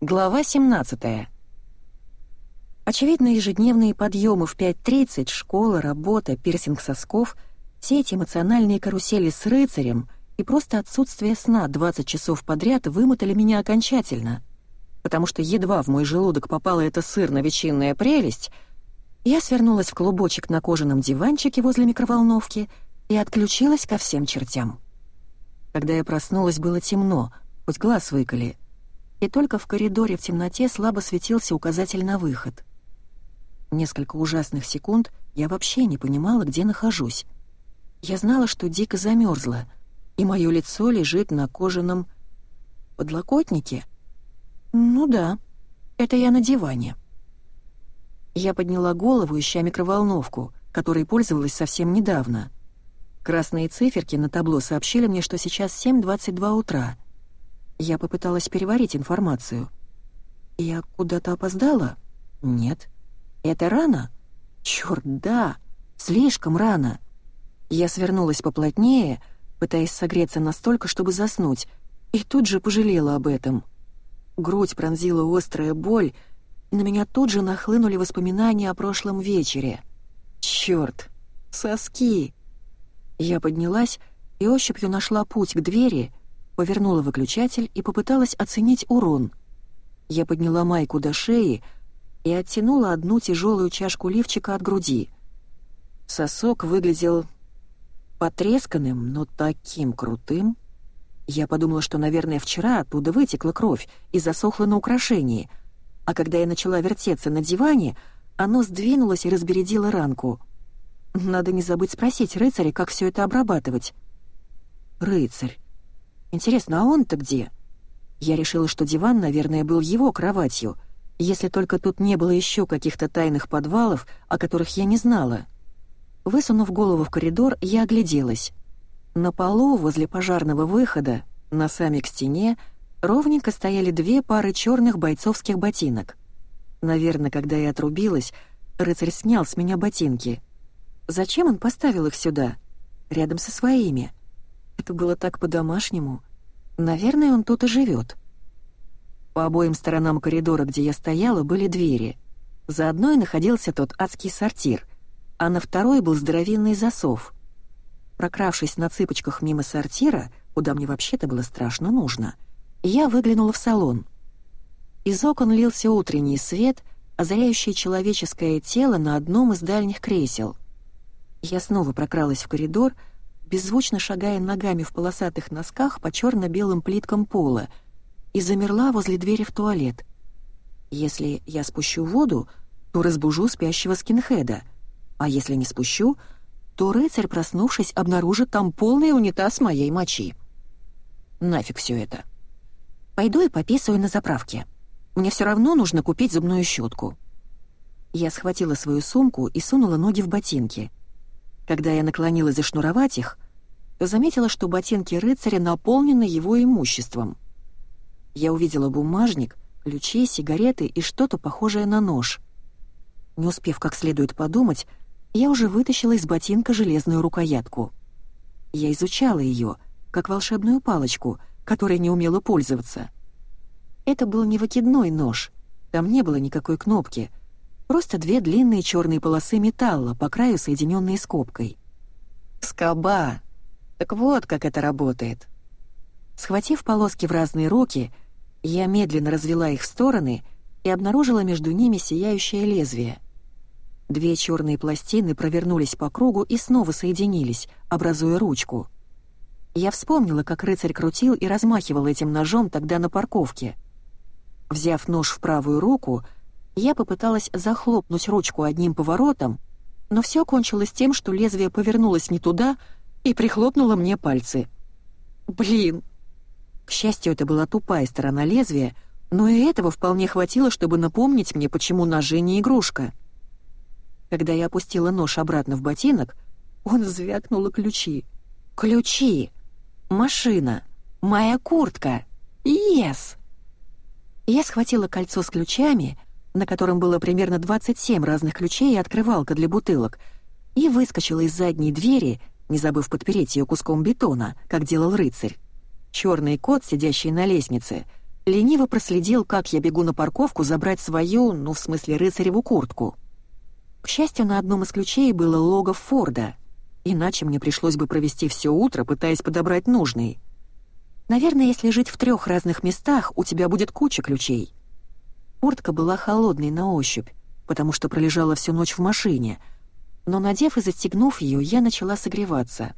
Глава 17. Очевидно, ежедневные подъемы в 5.30, школа, работа, пирсинг сосков, все эти эмоциональные карусели с рыцарем и просто отсутствие сна 20 часов подряд вымотали меня окончательно. Потому что едва в мой желудок попала эта сырно-ветчинная прелесть, я свернулась в клубочек на кожаном диванчике возле микроволновки и отключилась ко всем чертям. Когда я проснулась, было темно, хоть глаз выколи — и только в коридоре в темноте слабо светился указатель на выход. Несколько ужасных секунд я вообще не понимала, где нахожусь. Я знала, что дико замерзла, и мое лицо лежит на кожаном подлокотнике. Ну да, это я на диване. Я подняла голову, ища микроволновку, которой пользовалась совсем недавно. Красные циферки на табло сообщили мне, что сейчас 7.22 утра — я попыталась переварить информацию. Я куда-то опоздала? Нет. Это рано? Чёрт, да. Слишком рано. Я свернулась поплотнее, пытаясь согреться настолько, чтобы заснуть, и тут же пожалела об этом. Грудь пронзила острая боль, и на меня тут же нахлынули воспоминания о прошлом вечере. Чёрт, соски! Я поднялась и ощупью нашла путь к двери, повернула выключатель и попыталась оценить урон. Я подняла майку до шеи и оттянула одну тяжелую чашку лифчика от груди. Сосок выглядел потресканным, но таким крутым. Я подумала, что, наверное, вчера оттуда вытекла кровь и засохла на украшении, а когда я начала вертеться на диване, оно сдвинулось и разбередило ранку. Надо не забыть спросить рыцаря, как все это обрабатывать. Рыцарь. Интересно, а он-то где? Я решила, что диван, наверное, был его кроватью, если только тут не было еще каких-то тайных подвалов, о которых я не знала. Высунув голову в коридор, я огляделась. На полу, возле пожарного выхода, носами к стене, ровненько стояли две пары черных бойцовских ботинок. Наверное, когда я отрубилась, рыцарь снял с меня ботинки. Зачем он поставил их сюда, рядом со своими? — это было так по-домашнему. Наверное, он тут и живет. По обоим сторонам коридора, где я стояла, были двери. За одной находился тот адский сортир, а на второй был здоровенный засов. Прокравшись на цыпочках мимо сортира, куда мне вообще-то было страшно нужно, я выглянула в салон. Из окон лился утренний свет, озаряющий человеческое тело на одном из дальних кресел. Я снова прокралась в коридор, беззвучно шагая ногами в полосатых носках по черно-белым плиткам пола, и замерла возле двери в туалет. Если я спущу воду, то разбужу спящего скинхеда, а если не спущу, то рыцарь, проснувшись, обнаружит там полный унитаз моей мочи. Нафиг все это. Пойду и пописаю на заправке. Мне все равно нужно купить зубную щетку. Я схватила свою сумку и сунула ноги в ботинки — когда я наклонилась зашнуровать их, заметила, что ботинки рыцаря наполнены его имуществом. Я увидела бумажник, ключи, сигареты и что-то похожее на нож. Не успев как следует подумать, я уже вытащила из ботинка железную рукоятку. Я изучала ее, как волшебную палочку, которой не умела пользоваться. Это был не выкидной нож, там не было никакой кнопки, Просто две длинные черные полосы металла, по краю соединенные скобкой. Скоба! Так вот, как это работает. Схватив полоски в разные руки, я медленно развела их в стороны и обнаружила между ними сияющее лезвие. Две черные пластины провернулись по кругу и снова соединились, образуя ручку. Я вспомнила, как рыцарь крутил и размахивал этим ножом тогда на парковке. Взяв нож в правую руку — я попыталась захлопнуть ручку одним поворотом, но все кончилось тем, что лезвие повернулось не туда и прихлопнуло мне пальцы. Блин! К счастью, это была тупая сторона лезвия, но и этого вполне хватило, чтобы напомнить мне, почему ножи не игрушка. Когда я опустила нож обратно в ботинок, он звякнул ключи. «Ключи! Машина! Моя куртка! Ес!» Я схватила кольцо с ключами — на котором было примерно 27 разных ключей и открывалка для бутылок, и выскочила из задней двери, не забыв подпереть ее куском бетона, как делал рыцарь. Черный кот, сидящий на лестнице, лениво проследил, как я бегу на парковку забрать свою, ну, в смысле, рыцареву куртку. К счастью, на одном из ключей было лого Форда, иначе мне пришлось бы провести все утро, пытаясь подобрать нужный. Наверное, если жить в трех разных местах, у тебя будет куча ключей. Куртка была холодной на ощупь, потому что пролежала всю ночь в машине, но, надев и застегнув ее, я начала согреваться.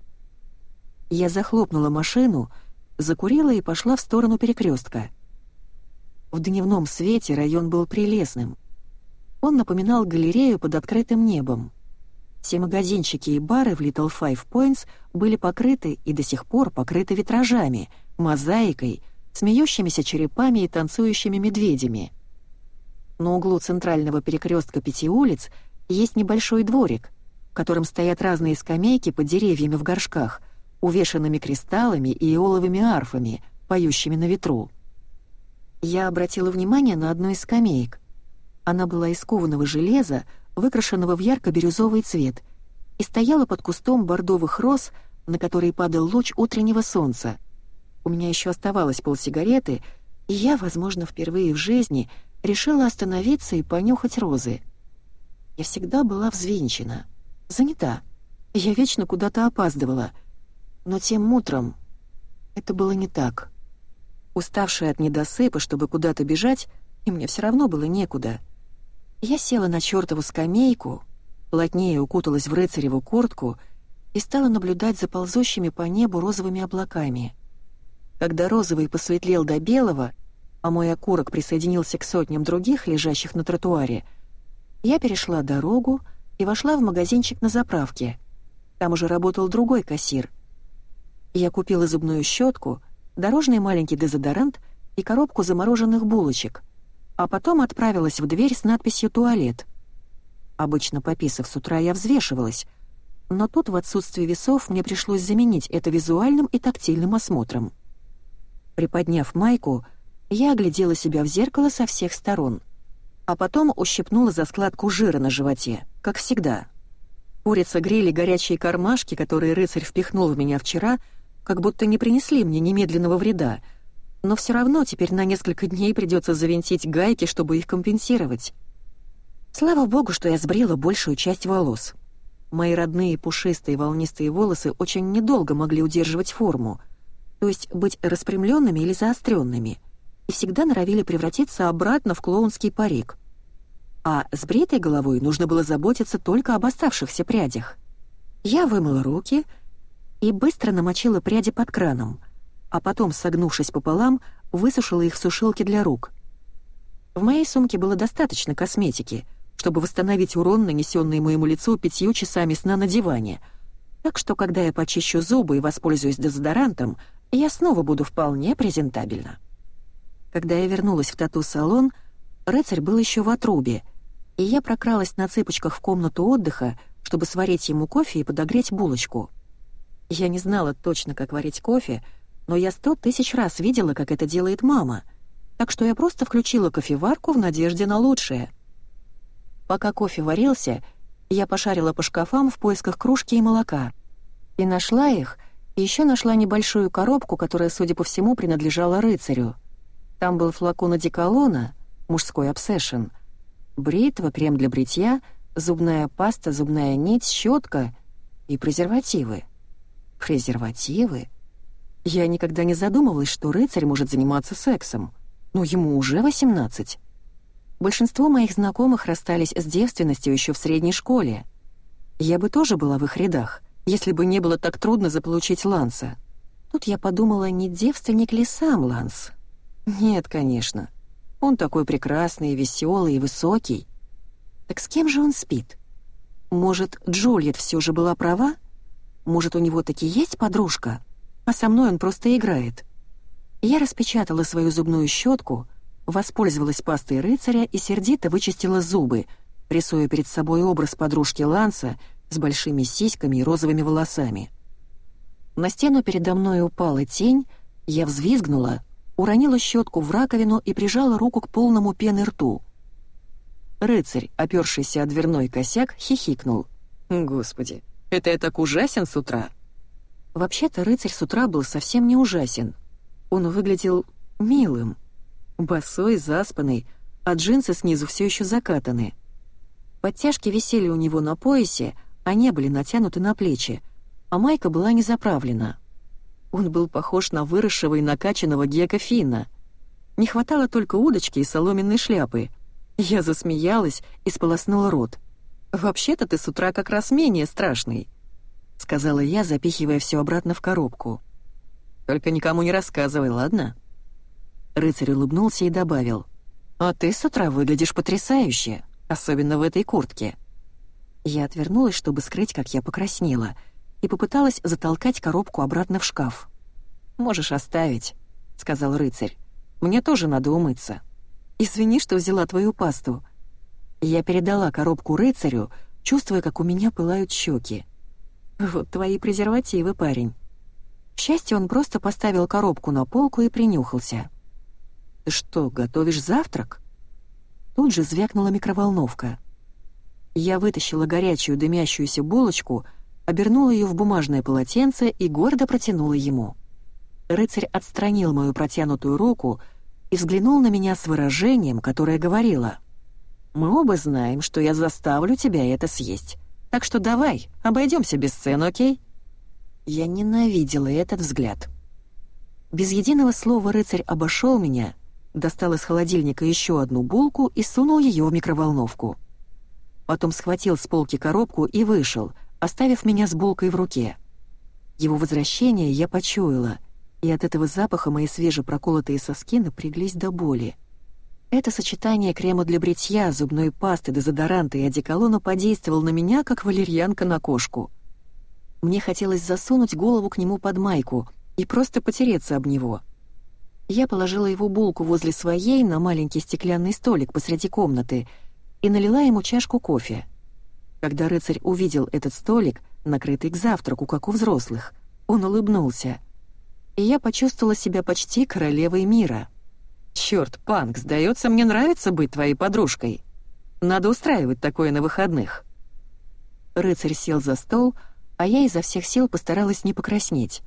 Я захлопнула машину, закурила и пошла в сторону перекрестка. В дневном свете район был прелестным. Он напоминал галерею под открытым небом. Все магазинчики и бары в Little Five Points были покрыты и до сих пор покрыты витражами, мозаикой, смеющимися черепами и танцующими медведями. На углу центрального перекрестка пяти улиц есть небольшой дворик, в котором стоят разные скамейки под деревьями в горшках, увешанными кристаллами и иоловыми арфами, поющими на ветру. Я обратила внимание на одну из скамеек. Она была из кованого железа, выкрашенного в ярко-бирюзовый цвет, и стояла под кустом бордовых роз, на который падал луч утреннего солнца. У меня еще оставалось полсигареты, и я, возможно, впервые в жизни решила остановиться и понюхать розы. Я всегда была взвинчена, занята. Я вечно куда-то опаздывала. Но тем утром это было не так. Уставшая от недосыпа, чтобы куда-то бежать, и мне все равно было некуда. Я села на чертову скамейку, плотнее укуталась в рыцареву куртку и стала наблюдать за ползущими по небу розовыми облаками. Когда розовый посветлел до белого, а мой окурок присоединился к сотням других, лежащих на тротуаре, я перешла дорогу и вошла в магазинчик на заправке. Там уже работал другой кассир. Я купила зубную щетку — дорожный маленький дезодорант и коробку замороженных булочек, а потом отправилась в дверь с надписью «Туалет». Обычно, пописав с утра, я взвешивалась, но тут в отсутствие весов мне пришлось заменить это визуальным и тактильным осмотром. Приподняв майку, я оглядела себя в зеркало со всех сторон, а потом ущипнула за складку жира на животе, как всегда. Курица грели горячие кармашки, которые рыцарь впихнул в меня вчера — как будто не принесли мне немедленного вреда, но все равно теперь на несколько дней придется завинтить гайки, чтобы их компенсировать. Слава богу, что я сбрила большую часть волос. Мои родные пушистые волнистые волосы очень недолго могли удерживать форму, то есть быть распрямленными или заостренными, и всегда норовили превратиться обратно в клоунский парик. А с бритой головой нужно было заботиться только об оставшихся прядях. Я вымыла руки — и быстро намочила пряди под краном, а потом, согнувшись пополам, высушила их в сушилке для рук. В моей сумке было достаточно косметики, чтобы восстановить урон, нанесенный моему лицу пятью часами сна на диване, так что, когда я почищу зубы и воспользуюсь дезодорантом, я снова буду вполне презентабельна. Когда я вернулась в тату-салон, рыцарь был еще в отрубе, и я прокралась на цыпочках в комнату отдыха, чтобы сварить ему кофе и подогреть булочку — я не знала точно, как варить кофе, но я сто тысяч раз видела, как это делает мама, так что я просто включила кофеварку в надежде на лучшее. Пока кофе варился, я пошарила по шкафам в поисках кружки и молока. И нашла их, и еще нашла небольшую коробку, которая, судя по всему, принадлежала рыцарю. Там был флакон одеколона, мужской обсессион, бритва, крем для бритья, зубная паста, зубная нить, щетка и презервативы. Презервативы? Я никогда не задумывалась, что рыцарь может заниматься сексом. Но ему уже 18. Большинство моих знакомых расстались с девственностью еще в средней школе. Я бы тоже была в их рядах, если бы не было так трудно заполучить Ланса. Тут я подумала, не девственник ли сам Ланс? Нет, конечно. Он такой прекрасный, веселый и высокий. Так с кем же он спит? Может, Джульет все же была права? Может, у него таки есть подружка, а со мной он просто играет. Я распечатала свою зубную щетку, воспользовалась пастой рыцаря и сердито вычистила зубы, рисуя перед собой образ подружки Ланса с большими сиськами и розовыми волосами. На стену передо мной упала тень, я взвизгнула, уронила щетку в раковину и прижала руку к полному пены рту. Рыцарь, опершийся о дверной косяк, хихикнул. «Господи, это я так ужасен с утра?» Вообще-то рыцарь с утра был совсем не ужасен. Он выглядел милым. Босой, заспанный, а джинсы снизу все еще закатаны. Подтяжки висели у него на поясе, а не были натянуты на плечи, а майка была не заправлена. Он был похож на выросшего и накачанного Гека Финна. Не хватало только удочки и соломенной шляпы. Я засмеялась и сполоснула рот. «Вообще-то ты с утра как раз менее страшный», — сказала я, запихивая все обратно в коробку. «Только никому не рассказывай, ладно?» Рыцарь улыбнулся и добавил. «А ты с утра выглядишь потрясающе, особенно в этой куртке». Я отвернулась, чтобы скрыть, как я покраснела, и попыталась затолкать коробку обратно в шкаф. «Можешь оставить», — сказал рыцарь. «Мне тоже надо умыться. Извини, что взяла твою пасту». Я передала коробку рыцарю, чувствуя, как у меня пылают щеки. «Вот твои презервативы, парень». К счастью, он просто поставил коробку на полку и принюхался. «Ты что, готовишь завтрак?» Тут же звякнула микроволновка. Я вытащила горячую дымящуюся булочку, обернула ее в бумажное полотенце и гордо протянула ему. Рыцарь отстранил мою протянутую руку и взглянул на меня с выражением, которое говорило «Мы оба знаем, что я заставлю тебя это съесть, так что давай, обойдемся без сцен, окей?» Я ненавидела этот взгляд. Без единого слова рыцарь обошел меня, достал из холодильника еще одну булку и сунул ее в микроволновку. Потом схватил с полки коробку и вышел, оставив меня с булкой в руке. Его возвращение я почуяла, и от этого запаха мои свежепроколотые соски напряглись до боли. Это сочетание крема для бритья, зубной пасты, дезодоранта и одеколона подействовало на меня, как валерьянка на кошку. Мне хотелось засунуть голову к нему под майку и просто потереться об него — я положила его булку возле своей на маленький стеклянный столик посреди комнаты и налила ему чашку кофе. Когда рыцарь увидел этот столик, накрытый к завтраку, как у взрослых, он улыбнулся. И я почувствовала себя почти королевой мира. «Чёрт, Панк, сдается, мне нравится быть твоей подружкой. Надо устраивать такое на выходных». Рыцарь сел за стол, а я изо всех сил постаралась не покраснеть.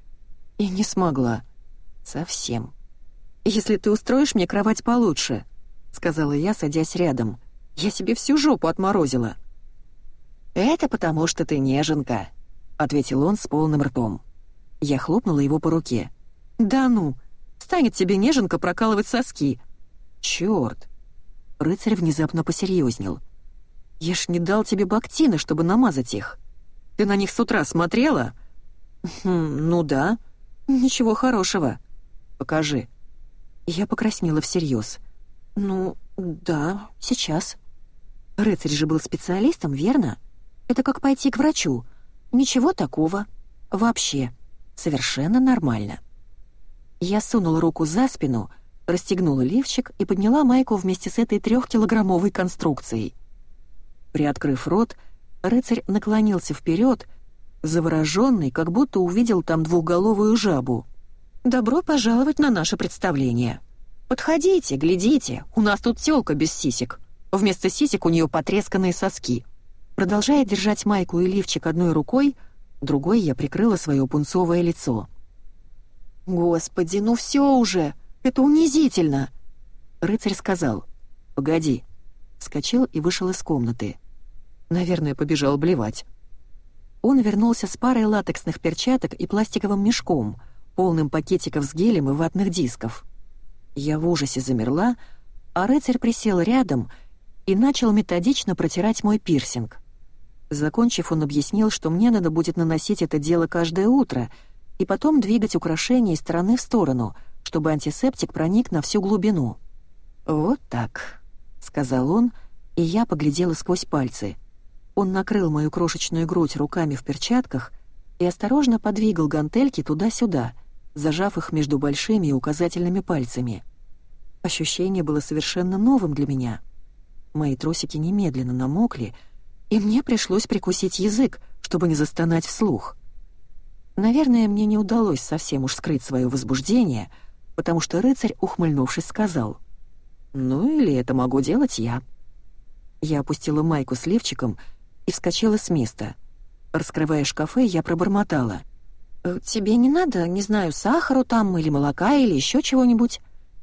И не смогла. Совсем. «Если ты устроишь мне кровать получше», — сказала я, садясь рядом. «Я себе всю жопу отморозила». «Это потому, что ты неженка», — ответил он с полным ртом. Я хлопнула его по руке. «Да ну! Станет тебе неженка прокалывать соски!» «Чёрт!» Рыцарь внезапно посерьезнел. «Я ж не дал тебе бактины, чтобы намазать их. Ты на них с утра смотрела?» «Хм, ну да. Ничего хорошего. Покажи». Я покраснела всерьез. «Ну, да, сейчас». Рыцарь же был специалистом, верно? Это как пойти к врачу. Ничего такого. Вообще. Совершенно нормально. Я сунула руку за спину, расстегнула лифчик и подняла майку вместе с этой трехкилограммовой конструкцией. Приоткрыв рот, рыцарь наклонился вперед, завороженный, как будто увидел там двухголовую жабу. «Добро пожаловать на наше представление. Подходите, глядите, у нас тут тёлка без сисек. Вместо сисек у неё потресканные соски». Продолжая держать майку и лифчик одной рукой, другой я прикрыла своё пунцовое лицо. «Господи, ну всё уже! Это унизительно!» Рыцарь сказал «Погоди». Вскочил и вышел из комнаты. Наверное, побежал блевать. Он вернулся с парой латексных перчаток и пластиковым мешком — полным пакетиков с гелем и ватных дисков. Я в ужасе замерла, а рыцарь присел рядом и начал методично протирать мой пирсинг. Закончив, он объяснил, что мне надо будет наносить это дело каждое утро и потом двигать украшение из стороны в сторону, чтобы антисептик проник на всю глубину. «Вот так», — сказал он, и я поглядела сквозь пальцы. Он накрыл мою крошечную грудь руками в перчатках и осторожно подвигал гантельки туда-сюда — зажав их между большими и указательными пальцами. Ощущение было совершенно новым для меня. Мои трусики немедленно намокли, и мне пришлось прикусить язык, чтобы не застонать вслух. Наверное, мне не удалось совсем уж скрыть свое возбуждение, потому что рыцарь, ухмыльнувшись, сказал, «Ну или это могу делать я». Я опустила майку с лифчиком и вскочила с места. Раскрывая шкафы, я пробормотала — «Тебе не надо, не знаю, сахару там или молока или еще чего-нибудь?»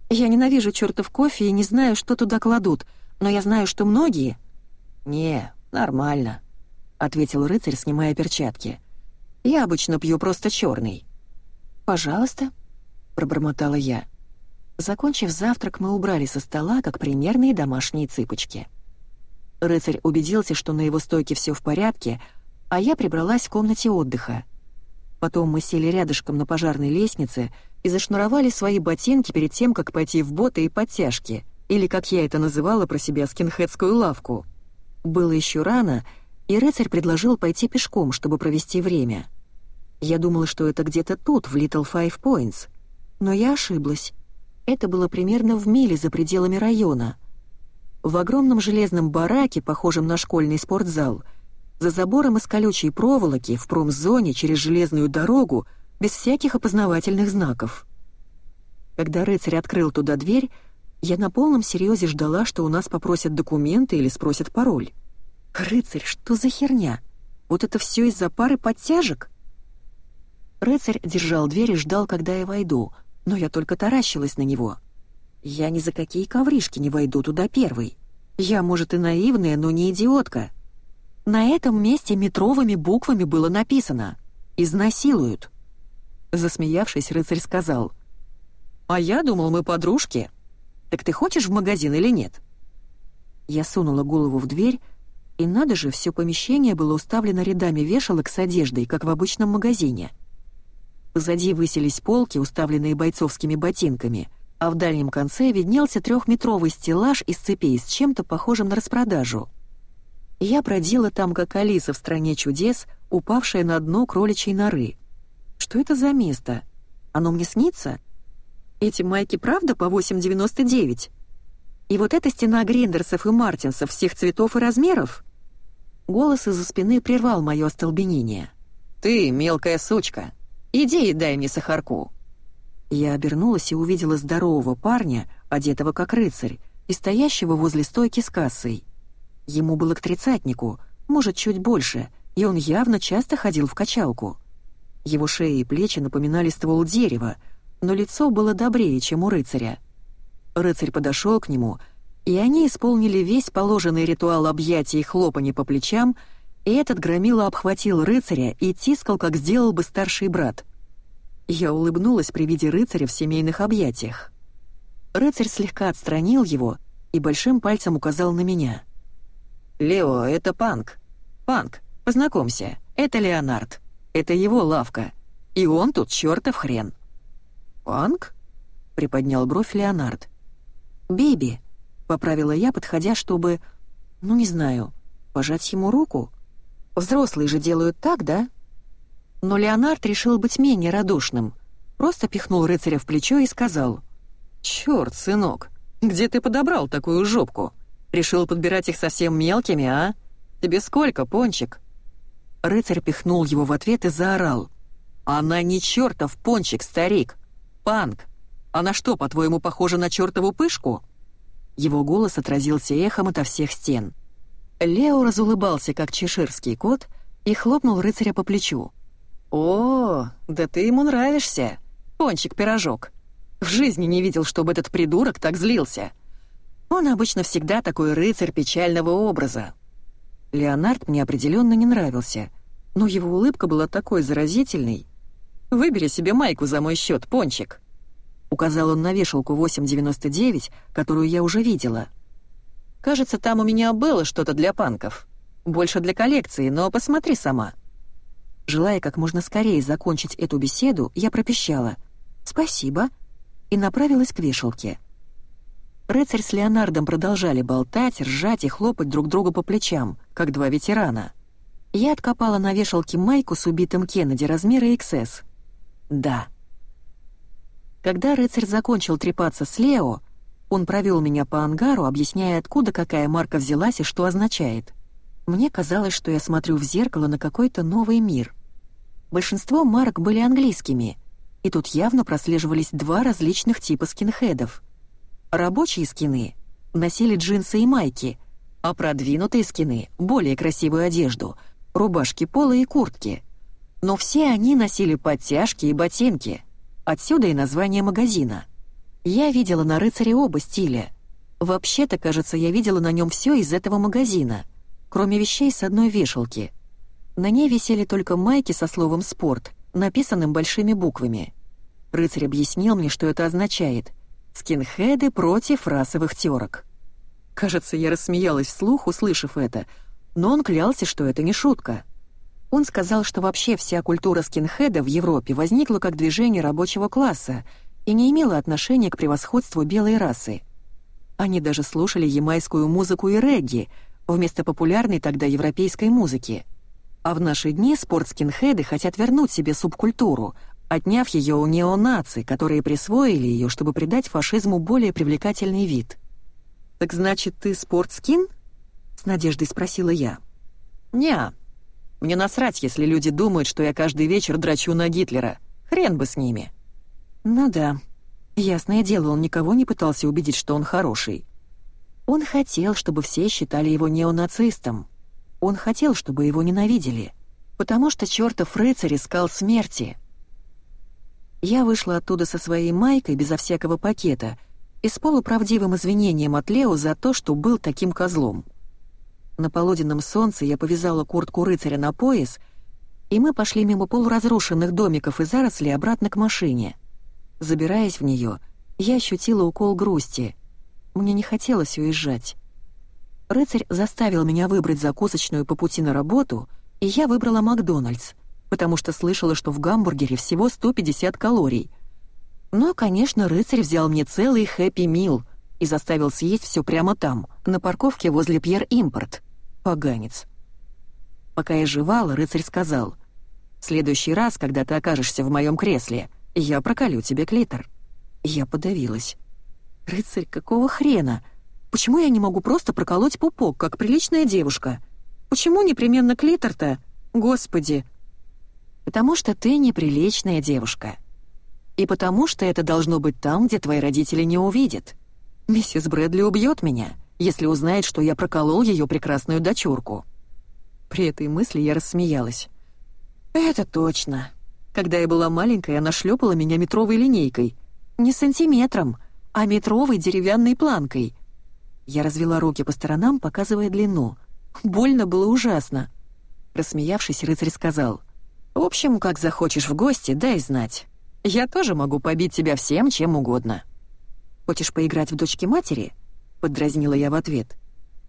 Я ненавижу чертов кофе и не знаю, что туда кладут, но я знаю, что многие...» «Не, нормально», — ответил рыцарь, снимая перчатки. «Я обычно пью просто черный». «Пожалуйста», — пробормотала я. Закончив завтрак, мы убрали со стола, как примерные домашние цыпочки. Рыцарь убедился, что на его стойке все в порядке, а я прибралась в комнате отдыха. Потом мы сели рядышком на пожарной лестнице и зашнуровали свои ботинки перед тем, как пойти в боты и подтяжки, или, как я это называла про себя, скинхедскую лавку. Было еще рано, и рыцарь предложил пойти пешком, чтобы провести время. Я думала, что это где-то тут, в Little Five Points, но я ошиблась. Это было примерно в миле за пределами района. В огромном железном бараке, похожем на школьный спортзал, за забором из колючей проволоки в промзоне через железную дорогу без всяких опознавательных знаков. Когда рыцарь открыл туда дверь, я на полном серьезе ждала, что у нас попросят документы или спросят пароль. «Рыцарь, что за херня? Вот это все из-за пары подтяжек?» Рыцарь держал дверь и ждал, когда я войду, но я только таращилась на него. Я ни за какие ковришки не войду туда первой. Я, может, и наивная, но не идиотка. На этом месте метровыми буквами было написано «Изнасилуют». Засмеявшись, рыцарь сказал «А я думал, мы подружки». Так ты хочешь в магазин или нет?» Я сунула голову в дверь, и надо же, все помещение было уставлено рядами вешалок с одеждой, как в обычном магазине. Позади высились полки, уставленные бойцовскими ботинками, а в дальнем конце виднелся трехметровый стеллаж из цепей с чем-то похожим на распродажу. Я бродила там, как Алиса в «Стране чудес», упавшая на дно кроличьей норы. Что это за место? Оно мне снится? Эти майки правда по 8,99? И вот эта стена Гриндерсов и Мартинсов всех цветов и размеров? Голос из-за спины прервал мое остолбенение. «Ты, мелкая сучка, иди и дай мне сахарку». Я обернулась и увидела здорового парня, одетого как рыцарь, и стоящего возле стойки с кассой. Ему было к тридцатнику, может, чуть больше, и он явно часто ходил в качалку. Его шея и плечи напоминали ствол дерева — но лицо было добрее, чем у рыцаря. Рыцарь подошел к нему, и они исполнили весь положенный ритуал объятий и хлопаний по плечам, и этот громила обхватил рыцаря и тискал, как сделал бы старший брат. Я улыбнулась при виде рыцаря в семейных объятиях. Рыцарь слегка отстранил его и большим пальцем указал на меня. «Лео, это Панк. Панк, познакомься, это Леонард. Это его лавка. И он тут чертов хрен». «Панк?» — приподнял бровь Леонард. «Биби», — поправила я, подходя, чтобы... Ну, не знаю, пожать ему руку? Взрослые же делают так, да? Но Леонард решил быть менее радушным. Просто пихнул рыцаря в плечо и сказал. «Чёрт, сынок, где ты подобрал такую жопку? Решил подбирать их совсем мелкими, а? Тебе сколько, пончик?» Рыцарь пихнул его в ответ и заорал. «Она не чертов пончик, старик! Панк, она что, по-твоему, похожа на чертову пышку?» Его голос отразился эхом ото всех стен. Лео разулыбался, как чеширский кот, и хлопнул рыцаря по плечу. «О, да ты ему нравишься, пончик-пирожок. В жизни не видел, чтобы этот придурок так злился. Он обычно всегда такой рыцарь печального образа». Леонард мне определенно не нравился, но его улыбка была такой заразительной, Выбери себе майку за мой счет, пончик». Указал он на вешалку 8.99, которую я уже видела. «Кажется, там у меня было что-то для панков. Больше для коллекции, но посмотри сама». Желая как можно скорее закончить эту беседу, я пропищала «Спасибо» и направилась к вешалке. Рыцарь с Леонардом продолжали болтать, ржать и хлопать друг другу по плечам, как два ветерана. Я откопала на вешалке майку с убитым Кеннеди размера XS — да. Когда рыцарь закончил трепаться с Лео, он провел меня по ангару, объясняя, откуда какая марка взялась и что означает. Мне казалось, что я смотрю в зеркало на какой-то новый мир. Большинство марок были английскими, и тут явно прослеживались два различных типа скинхедов. Рабочие скины носили джинсы и майки, а продвинутые скины — более красивую одежду, рубашки пола и куртки — но все они носили подтяжки и ботинки. Отсюда и название магазина. Я видела на рыцаре оба стиля. Вообще-то, кажется, я видела на нем все из этого магазина, кроме вещей с одной вешалки. На ней висели только майки со словом «спорт», написанным большими буквами. Рыцарь объяснил мне, что это означает. «Скинхеды против расовых терок». Кажется, я рассмеялась вслух, услышав это, но он клялся, что это не шутка. Он сказал, что вообще вся культура скинхеда в Европе возникла как движение рабочего класса и не имела отношения к превосходству белой расы. Они даже слушали ямайскую музыку и регги вместо популярной тогда европейской музыки. А в наши дни спорт-скинхеды хотят вернуть себе субкультуру, отняв ее у неонаций, которые присвоили ее, чтобы придать фашизму более привлекательный вид. «Так значит, ты спортскин?» — с надеждой спросила я. «Не, мне насрать, если люди думают, что я каждый вечер драчу на Гитлера. Хрен бы с ними». «Ну да. Ясное дело, он никого не пытался убедить, что он хороший. Он хотел, чтобы все считали его неонацистом. Он хотел, чтобы его ненавидели. Потому что чертов рыцарь искал смерти». Я вышла оттуда со своей майкой безо всякого пакета и с полуправдивым извинением от Лео за то, что был таким козлом. На полуденном солнце я повязала куртку рыцаря на пояс, и мы пошли мимо полуразрушенных домиков и зарослей обратно к машине. Забираясь в нее, я ощутила укол грусти. Мне не хотелось уезжать. Рыцарь заставил меня выбрать закусочную по пути на работу, и я выбрала Макдональдс, потому что слышала, что в гамбургере всего 150 калорий. Но, конечно, рыцарь взял мне целый хэппи мил и заставил съесть все прямо там, на парковке возле Пьер Импорт. Поганец. Пока я жевала, рыцарь сказал, «В следующий раз, когда ты окажешься в моем кресле, я проколю тебе клитор». Я подавилась. «Рыцарь, какого хрена? Почему я не могу просто проколоть пупок, как приличная девушка? Почему непременно клитор-то? Господи!» «Потому что ты неприличная девушка. И потому что это должно быть там, где твои родители не увидят. Миссис Брэдли убьет меня» если узнает, что я проколол ее прекрасную дочурку. При этой мысли я рассмеялась. «Это точно. Когда я была маленькой, она шлепала меня метровой линейкой. Не сантиметром, а метровой деревянной планкой. Я развела руки по сторонам, показывая длину. Больно было ужасно. Рассмеявшись, рыцарь сказал, «В общем, как захочешь в гости, дай знать. Я тоже могу побить тебя всем, чем угодно. Хочешь поиграть в дочки матери?» — поддразнила я в ответ.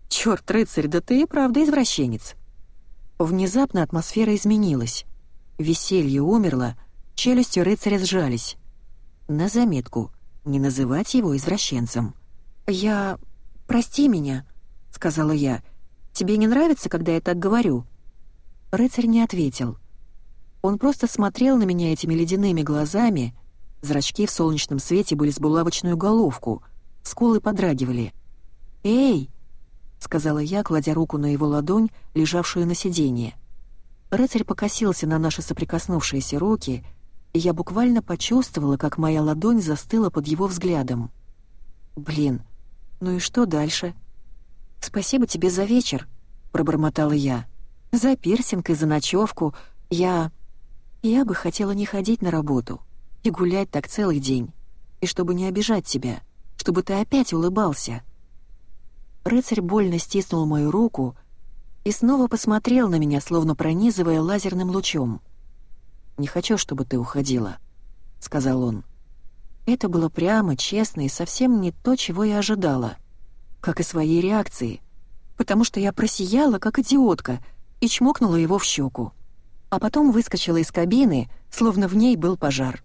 «Чёрт, рыцарь, да ты и правда извращенец». Внезапно атмосфера изменилась. Веселье умерло, челюсти рыцаря сжались. На заметку, не называть его извращенцем. «Я... прости меня», — сказала я. «Тебе не нравится, когда я так говорю?» Рыцарь не ответил. Он просто смотрел на меня этими ледяными глазами, зрачки в солнечном свете были с булавочную головку, скулы подрагивали. «Эй!» — сказала я, кладя руку на его ладонь, лежавшую на сиденье. Рыцарь покосился на наши соприкоснувшиеся руки, и я буквально почувствовала, как моя ладонь застыла под его взглядом. «Блин, ну и что дальше?» «Спасибо тебе за вечер», — пробормотала я. «За пирсинг и за ночевку. Я... Я бы хотела не ходить на работу и гулять так целый день. И чтобы не обижать тебя, чтобы ты опять улыбался». Рыцарь больно стиснул мою руку и снова посмотрел на меня, словно пронизывая лазерным лучом. «Не хочу, чтобы ты уходила», — сказал он. Это было прямо, честно и совсем не то, чего я ожидала. Как и своей реакции. Потому что я просияла, как идиотка, и чмокнула его в щеку. А потом выскочила из кабины, словно в ней был пожар.